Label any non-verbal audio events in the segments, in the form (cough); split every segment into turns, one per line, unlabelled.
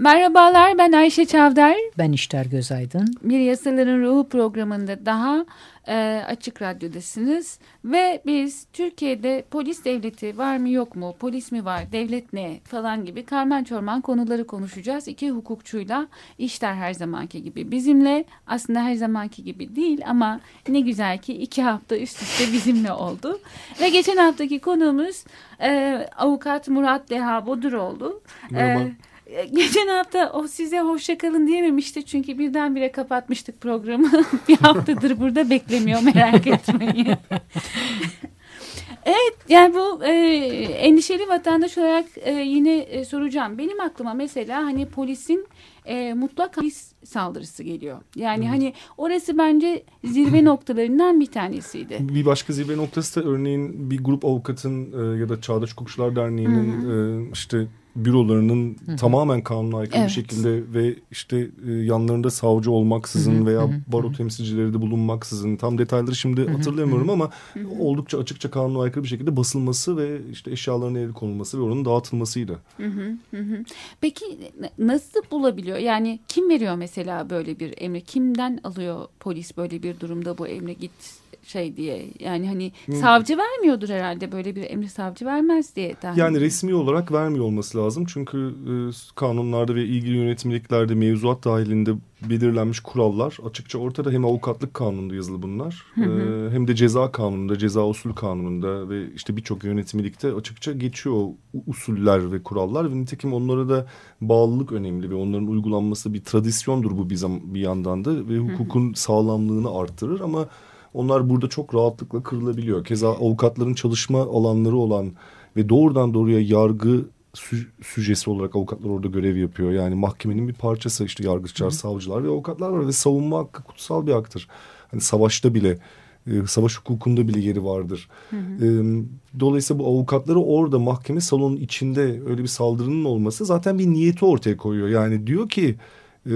Merhabalar ben Ayşe Çavdar.
Ben İşler Gözaydın.
Bir Yasaların Ruhu programında daha e, Açık Radyo'dasınız. Ve biz Türkiye'de polis devleti var mı yok mu, polis mi var, devlet ne falan gibi karman çorman konuları konuşacağız. İki hukukçuyla İşler her zamanki gibi bizimle aslında her zamanki gibi değil ama ne güzel ki iki hafta üst üste (laughs) bizimle oldu. Ve geçen haftaki konuğumuz e, avukat Murat Deha Boduroğlu.
Merhaba.
E, Geçen hafta o size hoşçakalın diyememişti çünkü birdenbire kapatmıştık programı. (laughs) bir haftadır burada beklemiyor merak etmeyin. (laughs) evet yani bu e, endişeli vatandaş olarak e, yine e, soracağım. Benim aklıma mesela hani polisin e, mutlak hapis saldırısı geliyor. Yani hmm. hani orası bence zirve (laughs) noktalarından bir tanesiydi.
Bir başka zirve noktası da örneğin bir grup avukatın e, ya da Çağdaş Hukukçular Derneği'nin e, işte bürolarının Hı -hı. tamamen kanuna aykırı evet. bir şekilde ve işte e, yanlarında savcı olmaksızın Hı -hı. veya Hı -hı. baro temsilcileri de bulunmaksızın tam detayları şimdi Hı -hı. hatırlayamıyorum Hı -hı. ama Hı -hı. oldukça açıkça kanuna aykırı bir şekilde basılması ve işte eşyaların el konulması ve oranın dağıtılmasıydı.
Hı -hı. Hı -hı. Peki nasıl bulabiliyor? Yani kim veriyor mesela böyle bir emri? Kimden alıyor polis böyle bir durumda bu emri git şey diye yani hani hmm. savcı vermiyordur herhalde böyle bir emri savcı vermez diye.
Tahmin yani resmi olarak vermiyor olması lazım çünkü e, kanunlarda ve ilgili yönetimliklerde mevzuat dahilinde belirlenmiş kurallar açıkça ortada hem avukatlık kanununda yazılı bunlar hı hı. E, hem de ceza kanununda ceza usul kanununda ve işte birçok yönetmelikte açıkça geçiyor usuller ve kurallar ve nitekim onlara da bağlılık önemli ve onların uygulanması bir tradisyondur bu bir, bir yandan da ve hukukun hı hı. sağlamlığını arttırır ama onlar burada çok rahatlıkla kırılabiliyor. Keza avukatların çalışma alanları olan ve doğrudan doğruya yargı sü sücesi olarak avukatlar orada görev yapıyor. Yani mahkemenin bir parçası işte yargıçlar, Hı. savcılar ve avukatlar var ve savunma hakkı kutsal bir haktır. Hani savaşta bile e, savaş hukukunda bile yeri vardır. Hı hı. Dolayısıyla bu avukatları orada mahkeme salonun içinde öyle bir saldırının olması zaten bir niyeti ortaya koyuyor. Yani diyor ki e,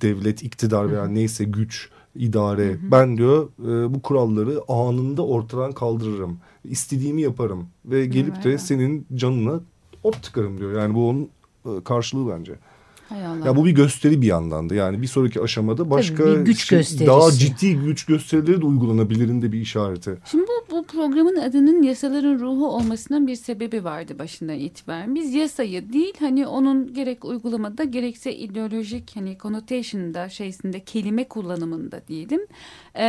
devlet, iktidar veya hı hı. neyse güç idare. Hı hı. Ben diyor e, bu kuralları anında ortadan kaldırırım. İstediğimi yaparım ve gelip de senin canına ot tıkarım diyor. Yani bu onun e, karşılığı bence. Ya bu bir gösteri bir yandan da yani bir sonraki aşamada başka Tabii bir güç şey, gösterisi. daha ciddi güç gösterileri de uygulanabilirinde bir işareti.
Şimdi bu, bu programın adının yasaların ruhu olmasının bir sebebi vardı başından itibaren. Biz yasayı değil hani onun gerek uygulamada gerekse ideolojik hani connotation'da şeysinde kelime kullanımında diyelim e,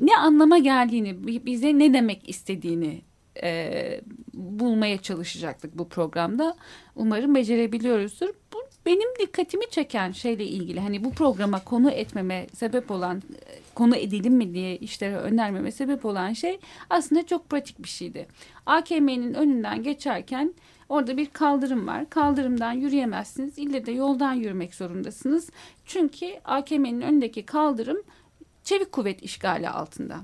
ne anlama geldiğini bize ne demek istediğini e, bulmaya çalışacaktık bu programda. Umarım becerebiliyoruzdur. Bu benim dikkatimi çeken şeyle ilgili hani bu programa konu etmeme sebep olan konu edelim mi diye işlere önermeme sebep olan şey aslında çok pratik bir şeydi. AKM'nin önünden geçerken orada bir kaldırım var. Kaldırımdan yürüyemezsiniz. İlle de yoldan yürümek zorundasınız. Çünkü AKM'nin önündeki kaldırım çevik kuvvet işgali altında.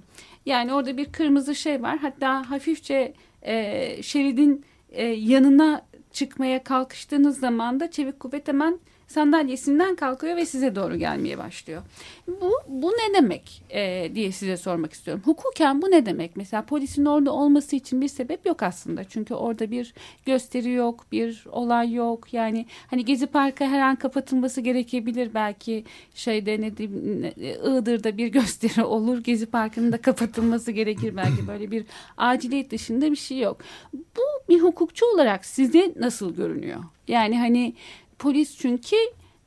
Yani orada bir kırmızı şey var. Hatta hafifçe e, şeridin e, yanına çıkmaya kalkıştığınız zaman da çevik kuvvet hemen sandalyesinden kalkıyor ve size doğru gelmeye başlıyor. Bu, bu ne demek e, diye size sormak istiyorum. Hukuken bu ne demek? Mesela polisin orada olması için bir sebep yok aslında. Çünkü orada bir gösteri yok, bir olay yok. Yani hani Gezi Parkı her an kapatılması gerekebilir belki şeyde ne diyeyim Iğdır'da bir (laughs) gösteri olur. Gezi Parkı'nın da kapatılması gerekir belki böyle bir aciliyet dışında bir şey yok. Bu bir hukukçu olarak size nasıl görünüyor? Yani hani Polis çünkü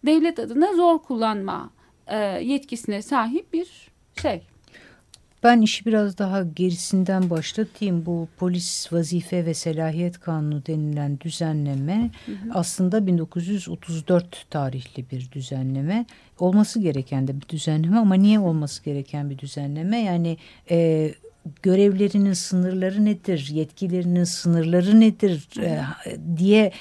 devlet adına zor kullanma e, yetkisine sahip bir şey.
Ben işi biraz daha gerisinden başlatayım. Bu polis vazife ve selahiyet kanunu denilen düzenleme hı hı. aslında 1934 tarihli bir düzenleme. Olması gereken de bir düzenleme ama niye olması gereken bir düzenleme? Yani e, görevlerinin sınırları nedir, yetkilerinin sınırları nedir e, diye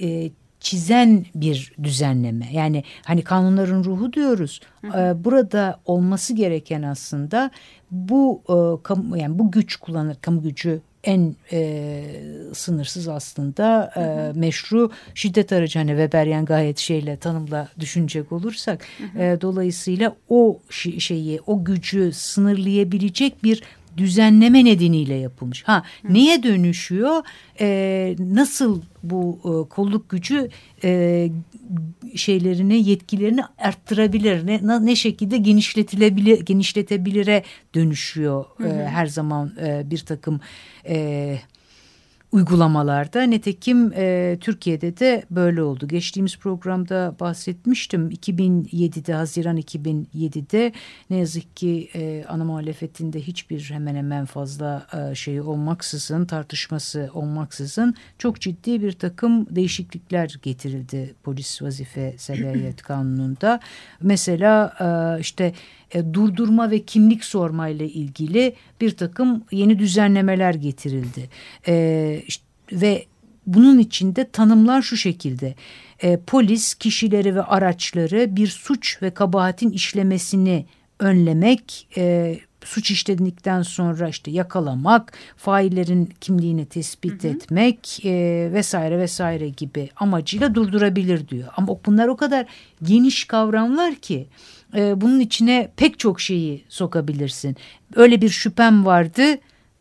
e, çizen bir düzenleme. Yani hani kanunların ruhu diyoruz. Hı hı. E, burada olması gereken aslında bu e, kamu, yani bu güç kullanır kamu gücü en e, sınırsız aslında e, hı hı. meşru şiddet aracı hani Weberian gayet şeyle tanımla düşünecek olursak hı hı. E, dolayısıyla o şeyi o gücü sınırlayabilecek bir düzenleme nedeniyle yapılmış. Ha Hı. neye dönüşüyor? Ee, nasıl bu e, kolluk gücü e, şeylerini, yetkilerini arttırabilir? Ne, ne şekilde genişletilebilir, genişletebilire dönüşüyor hı. E, her zaman e, bir takım e, uygulamalarda. Nitekim e, Türkiye'de de böyle oldu. Geçtiğimiz programda bahsetmiştim. 2007'de Haziran 2007'de ne yazık ki e, ana muhalefetinde hiçbir hemen hemen fazla e, şeyi olmaksızın tartışması olmaksızın çok ciddi bir takım değişiklikler getirildi polis vazife selahiyet (clears throat) kanununda. Mesela e, işte e, durdurma ve kimlik sorma ile ilgili bir takım yeni düzenlemeler getirildi. E, işte, ve bunun içinde tanımlar şu şekilde. E, polis kişileri ve araçları bir suç ve kabahatin işlemesini önlemek, e, suç işledikten sonra işte yakalamak, faillerin kimliğini tespit hı hı. etmek e, vesaire vesaire gibi amacıyla durdurabilir diyor. Ama bunlar o kadar geniş kavramlar ki e, bunun içine pek çok şeyi sokabilirsin. Öyle bir şüphem vardı.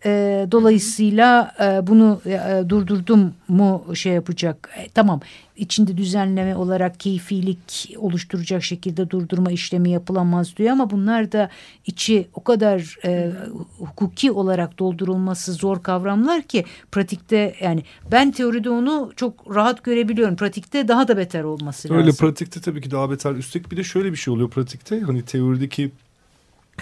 E, dolayısıyla e, bunu e, durdurdum mu şey yapacak. E, tamam içinde düzenleme olarak keyfilik oluşturacak şekilde durdurma işlemi yapılamaz diyor ama bunlar da içi o kadar e, hukuki olarak doldurulması zor kavramlar ki pratikte yani ben teoride onu çok rahat görebiliyorum. Pratikte daha da beter olması
Öyle,
lazım.
Öyle pratikte tabii ki daha beter. Üstelik bir de şöyle bir şey oluyor pratikte. Hani teorideki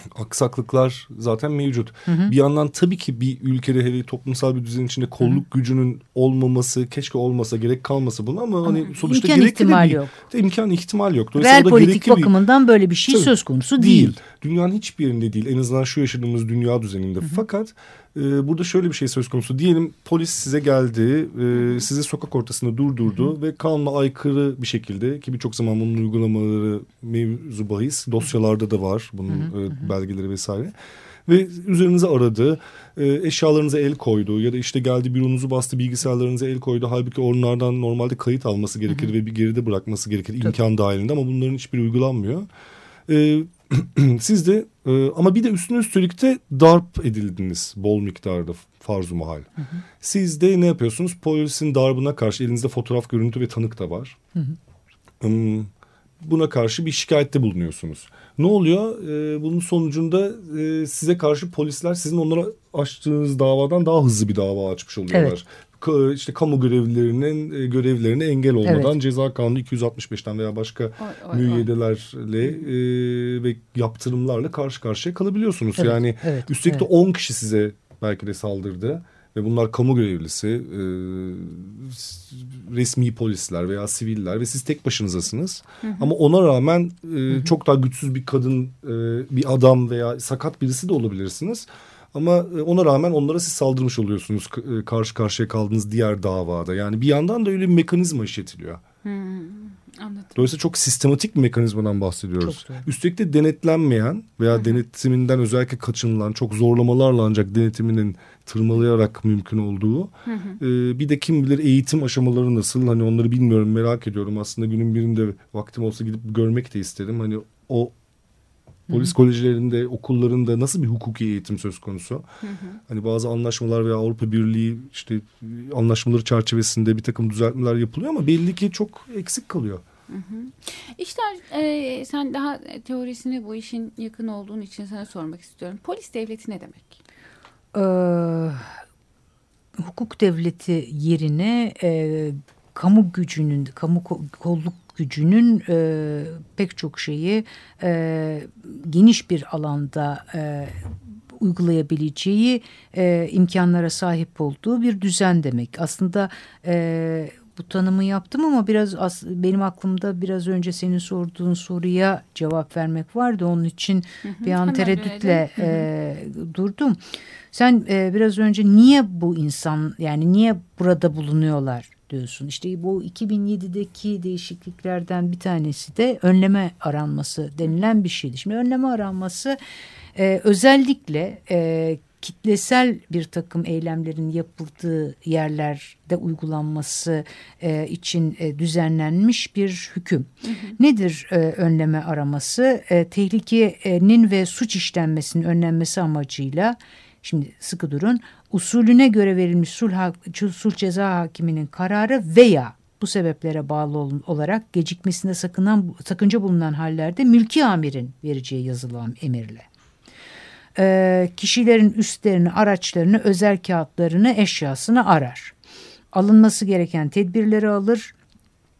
(laughs) aksaklıklar zaten mevcut. Hı hı. Bir yandan tabii ki bir ülkede hele toplumsal bir düzen içinde kolluk hı hı. gücünün olmaması, keşke olmasa, gerek kalmasa bunu ama, ama hani sonuçta
imkan ihtimal yok.
De, imkan ihtimal yok.
Real politik bakımından bir, böyle bir şey tabii, söz konusu değil. değil.
Dünyanın hiçbir yerinde değil. En azından şu yaşadığımız dünya düzeninde. Hı hı. Fakat e, burada şöyle bir şey söz konusu. Diyelim polis size geldi, e, sizi sokak ortasında durdurdu hı hı. ve kanuna aykırı bir şekilde ki birçok zaman bunun uygulamaları mevzu bahis dosyalarda da var bunun. E, belgeleri vesaire. Ve üzerinize aradı, e, eşyalarınıza el koydu ya da işte geldi büronuzu bastı bilgisayarlarınıza el koydu. Halbuki onlardan normalde kayıt alması gerekir hı hı. ve bir geride bırakması gerekir Tabii. imkan dahilinde ama bunların hiçbiri uygulanmıyor. E, (clears throat) siz de e, ama bir de üstüne üstelik de darp edildiniz bol miktarda farz muhal. Hı hı. Siz de ne yapıyorsunuz? Polisin darbına karşı elinizde fotoğraf, görüntü ve tanık da var. Hı hı. buna karşı bir şikayette bulunuyorsunuz. Ne oluyor? Ee, bunun sonucunda e, size karşı polisler sizin onlara açtığınız davadan daha hızlı bir dava açmış oluyorlar. Evet işte kamu görevlilerinin e, görevlerine engel olmadan evet. ceza kanunu 265'ten veya başka oy, oy, müeyyidelerle e, ve yaptırımlarla karşı karşıya kalabiliyorsunuz. Evet, yani evet, üstelik evet. de 10 kişi size belki de saldırdı ve bunlar kamu görevlisi, e, resmi polisler veya siviller ve siz tek başınızasınız. Hı hı. Ama ona rağmen e, hı hı. çok daha güçsüz bir kadın, e, bir adam veya sakat birisi de olabilirsiniz. Ama e, ona rağmen onlara siz saldırmış oluyorsunuz e, karşı karşıya kaldığınız diğer davada. Yani bir yandan da öyle bir mekanizma işletiliyor. Hmm, anladım. Dolayısıyla çok sistematik bir mekanizmadan bahsediyoruz. Üstelik de denetlenmeyen veya Hı denetiminden özellikle kaçınılan çok zorlamalarla ancak denetiminin tırmalayarak mümkün olduğu. Hı hı. E, bir de kim bilir eğitim aşamaları nasıl hani onları bilmiyorum merak ediyorum. Aslında günün birinde vaktim olsa gidip görmek de isterim. Hani o Polis kolejlerinde, okullarında nasıl bir hukuki eğitim söz konusu? Hı hı. Hani bazı anlaşmalar veya Avrupa Birliği işte anlaşmaları çerçevesinde bir takım düzeltmeler yapılıyor ama belli ki çok eksik kalıyor. Hı hı.
İşte e, sen daha teorisine bu işin yakın olduğun için sana sormak istiyorum. Polis devleti ne demek?
Ee, hukuk devleti yerine e, kamu gücünün, kamu kolluk gücünün e, pek çok şeyi e, geniş bir alanda e, uygulayabileceği e, imkanlara sahip olduğu bir düzen demek. Aslında e, bu tanımı yaptım ama biraz as, benim aklımda biraz önce senin sorduğun soruya cevap vermek vardı. Onun için hı hı, bir an tereddütle e, durdum. Sen e, biraz önce niye bu insan yani niye burada bulunuyorlar diyorsun. İşte bu 2007'deki değişikliklerden bir tanesi de önleme aranması denilen bir şeydi. Şimdi önleme aranması e, özellikle e, kitlesel bir takım eylemlerin yapıldığı yerlerde uygulanması e, için e, düzenlenmiş bir hüküm. Hı hı. Nedir e, önleme araması? E, tehlikenin ve suç işlenmesinin önlenmesi amacıyla Şimdi sıkı durun. Usulüne göre verilmiş sulh, sulh ceza hakiminin kararı veya bu sebeplere bağlı olarak gecikmesinde sakınan, sakınca bulunan hallerde mülki amirin vereceği yazılı emirle. Ee, kişilerin üstlerini, araçlarını, özel kağıtlarını, eşyasını arar. Alınması gereken tedbirleri alır,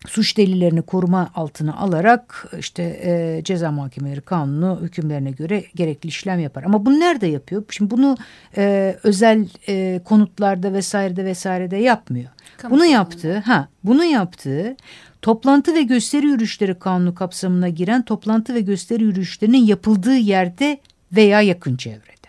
suç delillerini koruma altına alarak işte e, ceza muhakemeleri kanunu hükümlerine göre gerekli işlem yapar. Ama bunu nerede yapıyor? Şimdi bunu e, özel e, konutlarda vesairede vesairede yapmıyor. Kamu bunu yaptığı, ha, bunu yaptığı toplantı ve gösteri yürüyüşleri kanunu kapsamına giren toplantı ve gösteri yürüyüşlerinin yapıldığı yerde veya yakın çevrede.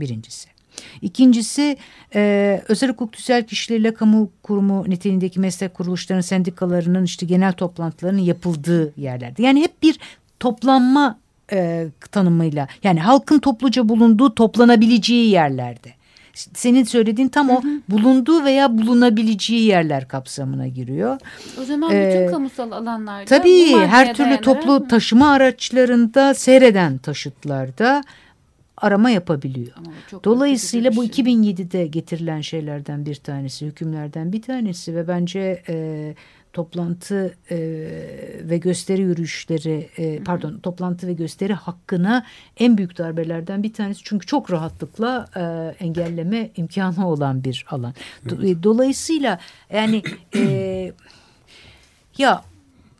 Birincisi. İkincisi e, özel hukuk tüzel kişileriyle kamu kurumu niteliğindeki meslek kuruluşlarının sendikalarının işte genel toplantılarının yapıldığı yerlerde. Yani hep bir toplanma e, tanımıyla yani halkın topluca bulunduğu toplanabileceği yerlerde. Senin söylediğin tam o hı hı. bulunduğu veya bulunabileceği yerler kapsamına giriyor.
O zaman bütün ee, kamusal alanlarda.
Tabii her türlü toplu taşıma araçlarında seyreden taşıtlarda arama yapabiliyor. Dolayısıyla bu 2007'de şey. getirilen şeylerden bir tanesi, hükümlerden bir tanesi ve bence e, toplantı e, ve gösteri yürüyüşleri e, pardon toplantı ve gösteri hakkına en büyük darbelerden bir tanesi çünkü çok rahatlıkla e, engelleme imkanı olan bir alan. Evet. Dolayısıyla yani e, (clears throat) ya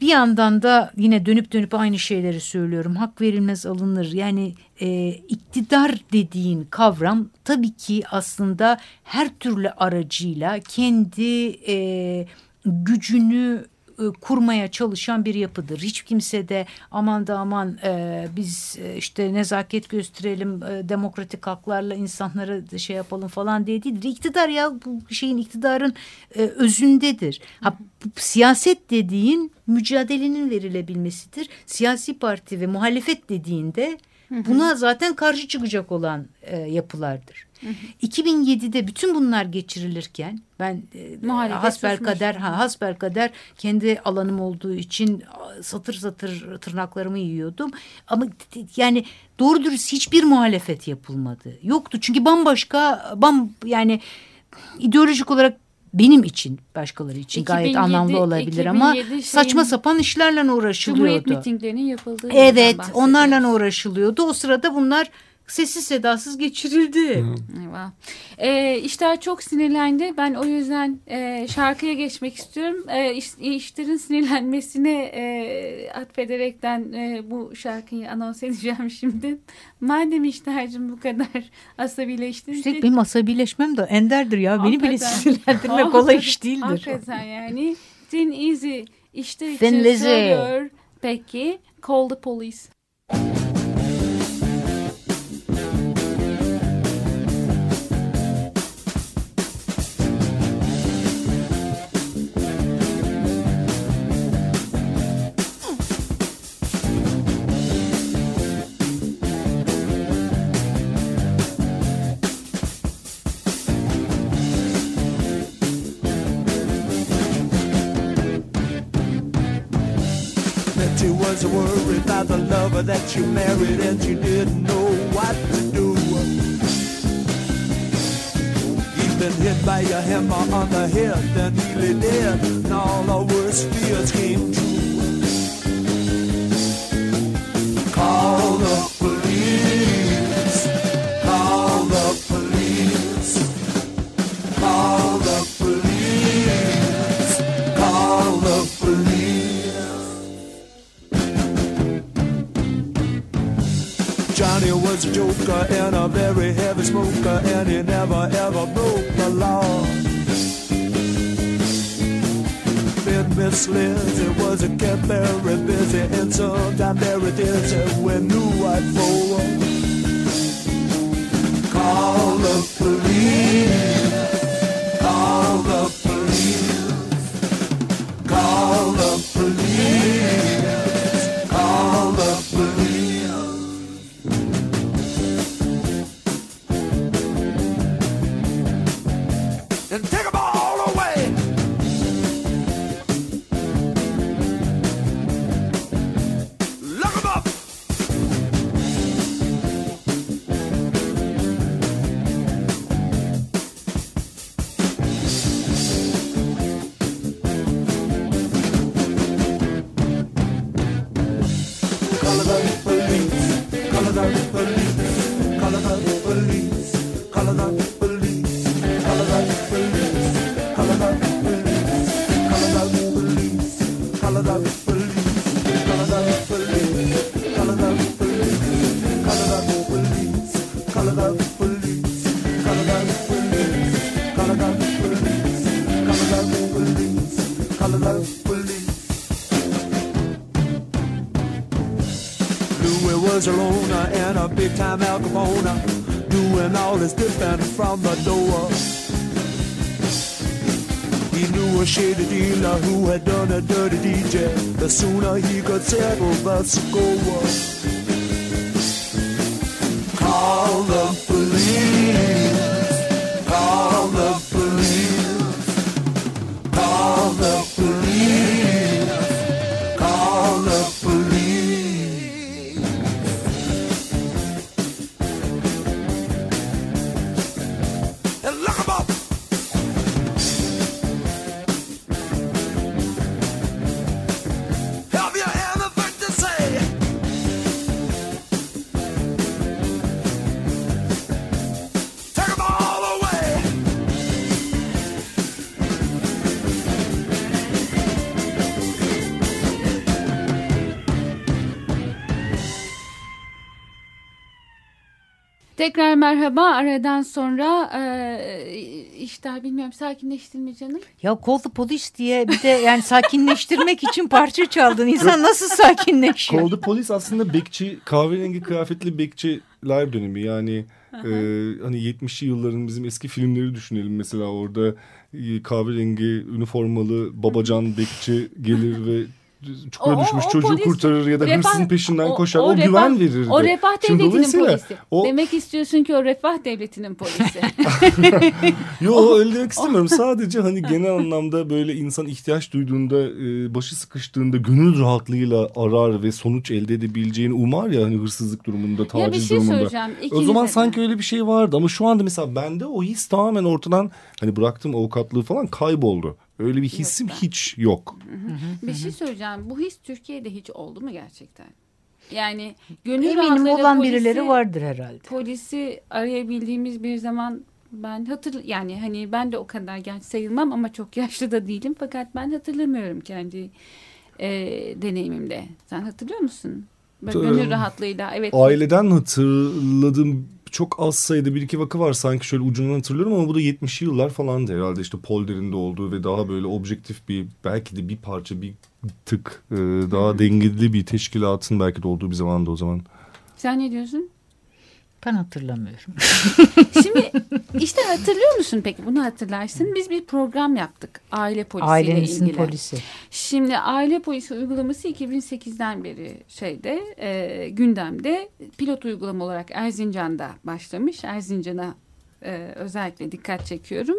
bir yandan da yine dönüp dönüp aynı şeyleri söylüyorum. Hak verilmez alınır. Yani e, iktidar dediğin kavram tabii ki aslında her türlü aracıyla kendi e, gücünü kurmaya çalışan bir yapıdır. Hiç kimse de aman da aman e, biz e, işte nezaket gösterelim, e, demokratik haklarla insanları şey yapalım falan diye değildir. İktidar ya bu şeyin iktidarın e, özündedir. Ha, siyaset dediğin mücadelenin verilebilmesidir. Siyasi parti ve muhalefet dediğinde buna zaten karşı çıkacak olan e, yapılardır. Hı 2007'de bütün bunlar geçirilirken ben e, hasbel kader ha hasbel kader kendi alanım olduğu için satır satır tırnaklarımı yiyordum. Ama yani doğru dürüst hiçbir muhalefet yapılmadı. Yoktu çünkü bambaşka bam yani ideolojik olarak benim için başkaları için 2007, gayet anlamlı olabilir ama saçma sapan işlerle uğraşılıyordu. Cumhuriyet
mitinglerinin yapıldığı
Evet onlarla uğraşılıyordu. O sırada bunlar sessiz sedasız geçirildi.
Eyvah. Ee, işler çok sinirlendi. Ben o yüzden e, şarkıya geçmek istiyorum. E, iş, işlerin sinirlenmesine e, atfederekten e, bu şarkıyı anons edeceğim (laughs) şimdi. Madem işlercim bu kadar asabileştin.
Üstelik benim asabileşmem de enderdir ya. Beni bile sinirlendirmek kolay iş değildir.
Hakikaten yani. Thin Easy işler için söylüyor. Peki. Call the police.
Was worried about the lover that you married and you didn't know what to do. He's been hit by a hammer on the head and nearly dead, and all our worst fears came true. Call the never ever broke the law. Been misled, it was a kept very busy, and sometimes very dizzy when new white for. Call the police. Call the police. Big time Al Capone, doing all his dipping from the door. He knew a shady dealer who had done a dirty DJ. The sooner he could settle the score.
Tekrar merhaba. Aradan sonra e, işte bilmiyorum sakinleştin mi canım?
Ya Call the Police diye bir de yani sakinleştirmek için parça çaldın. İnsan nasıl sakinleşiyor?
Call the Police aslında bekçi, kahverengi kıyafetli bekçiler dönemi. Yani e, hani 70'li yılların bizim eski filmleri düşünelim. Mesela orada e, kahverengi üniformalı babacan bekçi gelir ve çukura
O- o-
düşmüş
o
çocuğu
polis-
kurtarır ya da
refah-
hırsızın peşinden
o-
koşar.
o
O,
refah-
güven verirdi.
O refah
Şimdi
devletinin polisi.
o-
Demek istiyorsun ki o refah devletinin polisi. (laughs)
Yo öyle demek istemiyorum. (laughs) Sadece hani genel anlamda böyle insan ihtiyaç duyduğunda, e, başı sıkıştığında gönül rahatlığıyla arar ve sonuç elde edebileceğini umar ya hani hırsızlık durumunda, taciz
ya bir şey
durumunda.
söyleyeceğim.
O zaman
de.
sanki öyle bir şey vardı ama şu anda mesela bende o his tamamen ortadan hani bıraktığım avukatlığı falan kayboldu. Öyle bir hissim
ben-
hiç yok.
Bir şey söyleyeceğim. Bu his Türkiye'de hiç oldu mu gerçekten? Yani gönül
Eminim olan
polisi-
birileri vardır herhalde.
Polisi arayabildiğimiz bir zaman ben hatır yani hani ben de o kadar genç sayılmam ama çok yaşlı da değilim fakat ben hatırlamıyorum kendi e, deneyimimde. Sen hatırlıyor musun? Böyle gönül rahatlığıyla evet.
Aileden hatırladığım çok az sayıda bir iki vakı var sanki şöyle ucundan hatırlıyorum ama bu da 70'li yıllar falandı herhalde işte Polder'in de olduğu ve daha böyle objektif bir belki de bir parça bir tık e, daha dengeli bir teşkilatın belki de olduğu bir zamanda o zaman.
Sen ne diyorsun?
Ben hatırlamıyorum. (laughs)
Şimdi işte hatırlıyor musun peki bunu hatırlarsın. Biz bir program yaptık aile polisiyle
Ailenizin
ilgili.
polisi.
Şimdi aile polisi uygulaması 2008'den beri şeyde e, gündemde pilot uygulama olarak Erzincan'da başlamış. Erzincan'a e, özellikle dikkat çekiyorum.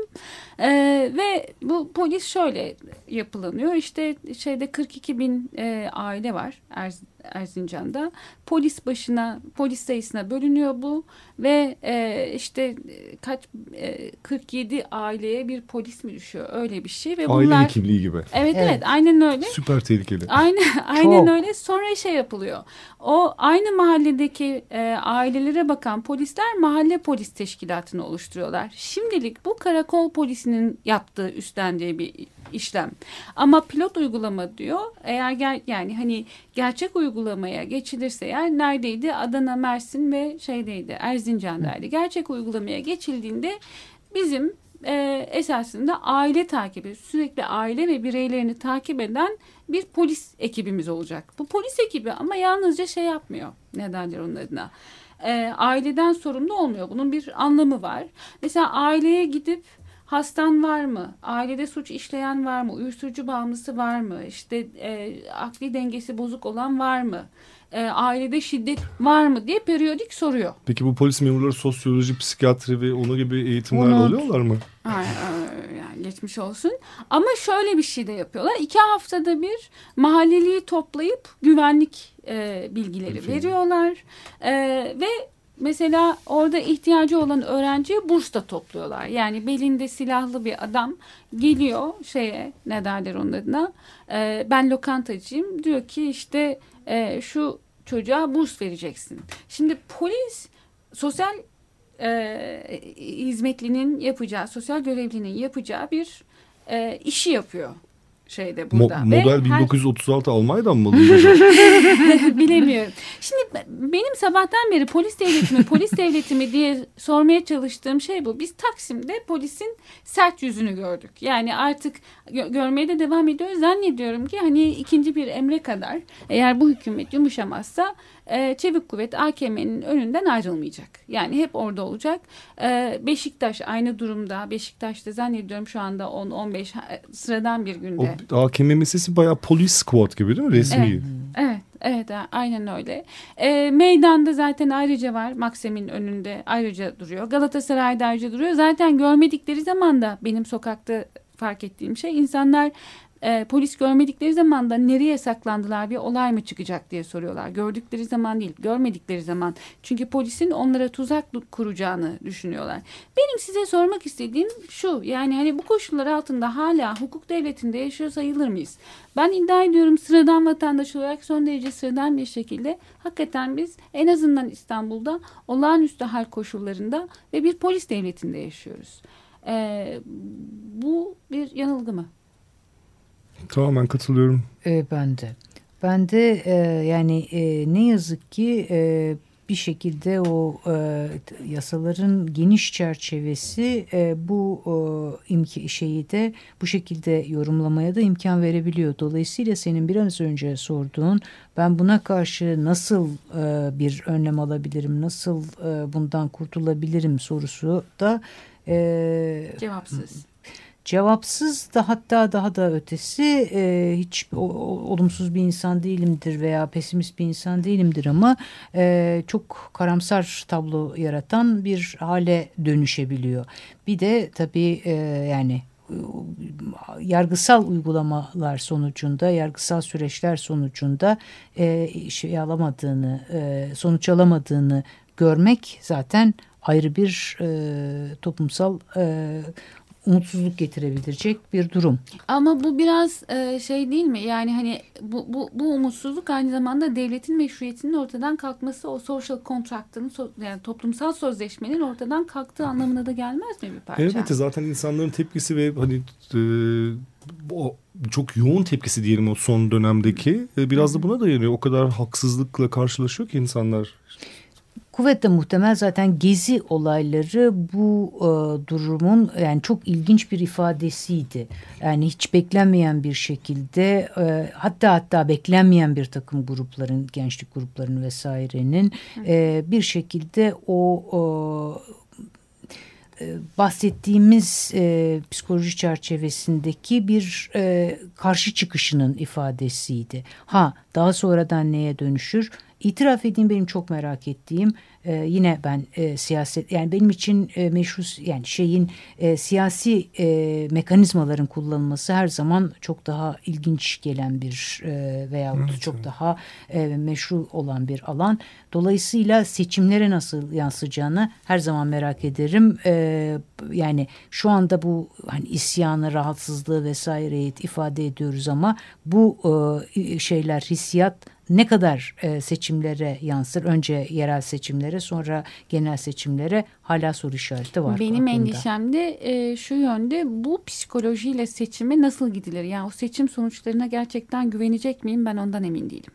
E, ve bu polis şöyle yapılanıyor. İşte şeyde 42 bin e, aile var Erz, Erzincan'da. Polis başına, polis sayısına bölünüyor bu ve e, işte kaç e, 47 aileye bir polis mi düşüyor? Öyle bir şey ve
Aile
bunlar
hekimliği gibi.
Evet, evet
Evet.
aynen öyle.
Süper tehlikeli.
Aynen (laughs) aynen
Çok.
öyle. Sonra şey yapılıyor. O aynı mahalledeki e, ailelere bakan polisler mahalle polis teşkilatını oluşturuyorlar. Şimdilik bu karakol polisinin yaptığı üstlendiği bir işlem. Ama pilot uygulama diyor eğer ger yani hani gerçek uygulamaya geçilirse eğer neredeydi? Adana, Mersin ve şeydeydi Erzincan'daydı. Gerçek uygulamaya geçildiğinde bizim e, esasında aile takibi sürekli aile ve bireylerini takip eden bir polis ekibimiz olacak. Bu polis ekibi ama yalnızca şey yapmıyor. Ne derler onun adına? E, aileden sorumlu olmuyor. Bunun bir anlamı var. Mesela aileye gidip hastan var mı? Ailede suç işleyen var mı? Uyuşturucu bağımlısı var mı? İşte e, akli dengesi bozuk olan var mı? E, ailede şiddet var mı diye periyodik soruyor.
Peki bu polis memurları sosyoloji, psikiyatri ve onu gibi eğitimler
Onu-
alıyorlar mı?
Ay, ay, yani geçmiş olsun. Ama şöyle bir şey de yapıyorlar. İki haftada bir mahalleliyi toplayıp güvenlik e, bilgileri
Efendim.
veriyorlar. E, ve mesela orada ihtiyacı olan öğrenciye burs da topluyorlar. Yani belinde silahlı bir adam geliyor şeye ne derler onun adına. E, ben lokantacıyım. Diyor ki işte e, şu çocuğa burs vereceksin. Şimdi polis sosyal e, hizmetlinin yapacağı, sosyal görevlinin yapacağı bir e, işi yapıyor şeyde
Mo-
burada. Ve
model
her-
1936 Almanya'dan mı? (laughs)
Bilemiyorum. Şimdi benim sabahtan beri polis devleti mi, polis devleti mi diye sormaya çalıştığım şey bu. Biz Taksim'de polisin sert yüzünü gördük. Yani artık gö- görmeye de devam ediyoruz. Zannediyorum ki hani ikinci bir emre kadar eğer bu hükümet yumuşamazsa e, Çevik Kuvvet AKM'nin önünden ayrılmayacak. Yani hep orada olacak. E, Beşiktaş aynı durumda. Beşiktaş'ta zannediyorum şu anda 10-15 sıradan bir günde.
o AKM meselesi bayağı polis squad gibi değil mi? Resmi.
Evet. Evet, evet aynen öyle. E, meydanda zaten ayrıca var. Maksim'in önünde ayrıca duruyor. Galatasaray'da ayrıca duruyor. Zaten görmedikleri zaman da benim sokakta fark ettiğim şey insanlar e, polis görmedikleri zaman da nereye saklandılar bir olay mı çıkacak diye soruyorlar. Gördükleri zaman değil, görmedikleri zaman. Çünkü polisin onlara tuzak kuracağını düşünüyorlar. Benim size sormak istediğim şu. Yani hani bu koşullar altında hala hukuk devletinde yaşıyor sayılır mıyız? Ben iddia ediyorum sıradan vatandaş olarak son derece sıradan bir şekilde hakikaten biz en azından İstanbul'da olağanüstü hal koşullarında ve bir polis devletinde yaşıyoruz. Ee, bu bir yanılgı mı?
Tamamen katılıyorum.
E, ben de. Ben de e, yani e, ne yazık ki e, bir şekilde o e, yasaların geniş çerçevesi e, bu e, imki şeyi de bu şekilde yorumlamaya da imkan verebiliyor. Dolayısıyla senin biraz önce sorduğun ben buna karşı nasıl e, bir önlem alabilirim, nasıl e, bundan kurtulabilirim sorusu da e,
Cevapsız.
Cevapsız da hatta daha da ötesi e, hiç o- olumsuz bir insan değilimdir veya pesimist bir insan değilimdir ama e, çok karamsar tablo yaratan bir hale dönüşebiliyor. Bir de tabii e, yani e, yargısal uygulamalar sonucunda, yargısal süreçler sonucunda e, şey alamadığını, e, sonuç alamadığını görmek zaten ayrı bir e, toplumsal e, umutsuzluk getirebilecek bir durum.
Ama bu biraz e, şey değil mi? Yani hani bu, bu, bu umutsuzluk aynı zamanda devletin meşruiyetinin ortadan kalkması, o social contract'ın so- yani toplumsal sözleşmenin ortadan kalktığı anlamına da gelmez mi bir parça?
Evet zaten insanların tepkisi ve hani e, o çok yoğun tepkisi diyelim o son dönemdeki e, biraz da buna dayanıyor. O kadar haksızlıkla karşılaşıyor ki insanlar.
Kuvvetle muhtemel zaten gezi olayları bu e, durumun yani çok ilginç bir ifadesiydi. Yani hiç beklenmeyen bir şekilde e, hatta hatta beklenmeyen bir takım grupların, gençlik gruplarının vesairenin e, bir şekilde o, e, bahsettiğimiz e, psikoloji çerçevesindeki bir e, karşı çıkışının ifadesiydi. Ha daha sonradan neye dönüşür? İtiraf edeyim benim çok merak ettiğim e, yine ben e, siyaset yani benim için e, meşru yani şeyin e, siyasi e, mekanizmaların kullanılması her zaman çok daha ilginç gelen bir e, veyahut çok daha e, meşru olan bir alan. Dolayısıyla seçimlere nasıl yansıyacağını her zaman merak ederim. E, yani şu anda bu hani isyanı, rahatsızlığı vesaireyi ifade ediyoruz ama bu e, şeyler hissiyat ne kadar e, seçimlere yansır? Önce yerel seçimlere sonra genel seçimlere hala soru işareti var.
Benim
aklımda.
endişem de e, şu yönde bu psikolojiyle seçime nasıl gidilir? Yani o seçim sonuçlarına gerçekten güvenecek miyim ben ondan emin değilim.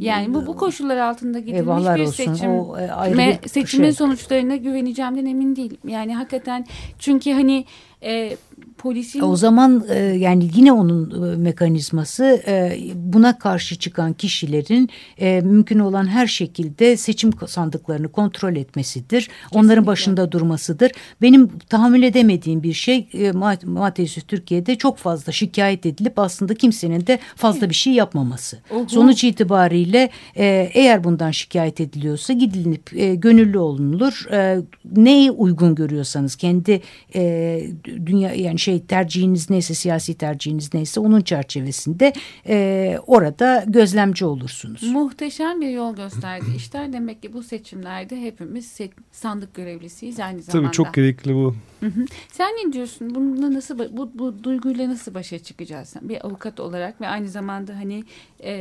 Yani bu bu koşullar altında gidilmiş
Eyvahlar
bir
olsun.
seçim
O, e, ayrı
ve
bir
seçimin
şey.
sonuçlarına güveneceğimden emin değilim. Yani hakikaten çünkü hani e, polisin
O zaman e, yani yine onun e, mekanizması e, buna karşı çıkan kişilerin e, mümkün olan her şekilde seçim sandıklarını kontrol etmesidir. Onların başında durmasıdır. Benim tahammül edemediğim bir şey e, ma- maalesef Türkiye'de çok fazla şikayet edilip aslında kimsenin de fazla bir şey yapmaması.
Oho.
Sonuç itibariyle e, eğer bundan şikayet ediliyorsa gidilip e, gönüllü olunur. E, neyi uygun görüyorsanız kendi e, dünya yani şey tercihiniz neyse siyasi tercihiniz neyse onun çerçevesinde e, orada gözlemci olursunuz.
muhteşem bir yol gösterdi. İşler demek ki bu seçimlerde hepimiz se- sandık görevlisiyiz aynı zamanda.
Tabii çok gerekli bu.
Sen ne diyorsun? Bununla nasıl bu, bu duyguyla nasıl başa çıkacağız? Sen Bir avukat olarak ve aynı zamanda hani e,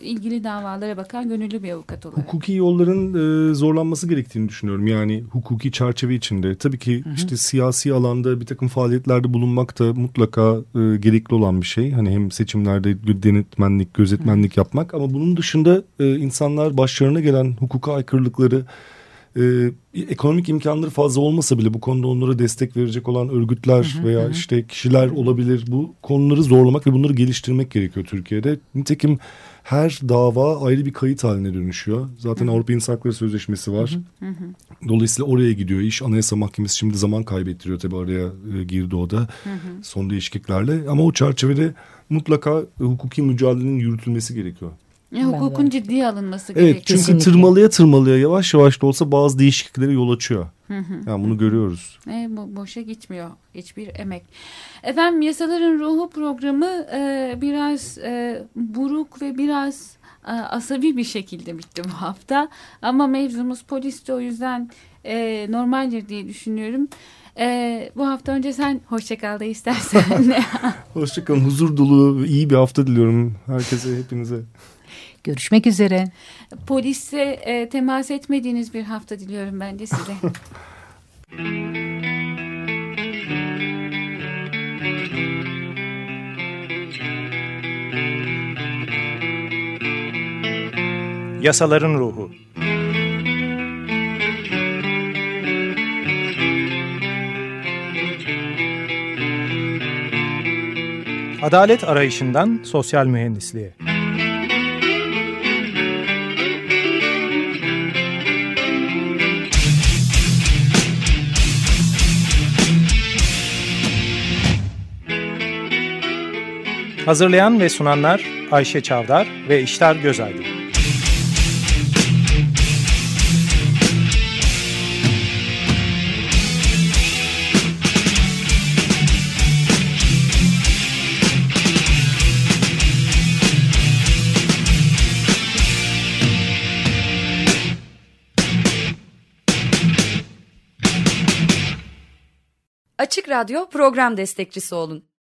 ilgili davalara bakan gönüllü bir avukat olarak.
Hukuki yolların e, zorlanması gerektiğini düşünüyorum. Yani hukuki çerçeve içinde. Tabii ki işte siyasi alanda bir takım faaliyetlerde bulunmak da mutlaka e, gerekli olan bir şey. Hani hem seçimlerde denetmenlik, gözetmenlik yapmak ama bunun dışında e, insanlar başlarına gelen hukuka aykırılıkları e, ekonomik imkanları fazla olmasa bile bu konuda onlara destek verecek olan örgütler veya işte kişiler olabilir. Bu konuları zorlamak ve bunları geliştirmek gerekiyor Türkiye'de. Nitekim her dava ayrı bir kayıt haline dönüşüyor. Zaten Avrupa İnsan Hakları Sözleşmesi var. Dolayısıyla oraya gidiyor iş. Anayasa Mahkemesi şimdi zaman kaybettiriyor tabii araya e, girdi o da son değişikliklerle. Ama o çerçevede mutlaka hukuki mücadelenin yürütülmesi gerekiyor.
Ya, hukukun ciddiye alınması
Evet
gerekiyor.
çünkü
Kesinlikle.
tırmalıya tırmalıya yavaş yavaş da olsa bazı değişikliklere yol açıyor. Yani bunu görüyoruz.
E, bo- boşa gitmiyor hiçbir emek. Efendim Yasaların Ruhu programı e, biraz e, buruk ve biraz e, asabi bir şekilde bitti bu hafta. Ama mevzumuz polisti o yüzden e, normaldir diye düşünüyorum. E, bu hafta önce sen hoşça kal da istersen. (laughs)
Hoşçakalın. Huzur dolu iyi bir hafta diliyorum herkese, hepinize.
Görüşmek üzere.
Polise e, temas etmediğiniz bir hafta diliyorum ben de size.
Yasaların Ruhu Adalet arayışından sosyal mühendisliğe. Hazırlayan ve sunanlar Ayşe Çavdar ve İşler Gözaydın.
Açık Radyo program destekçisi olun.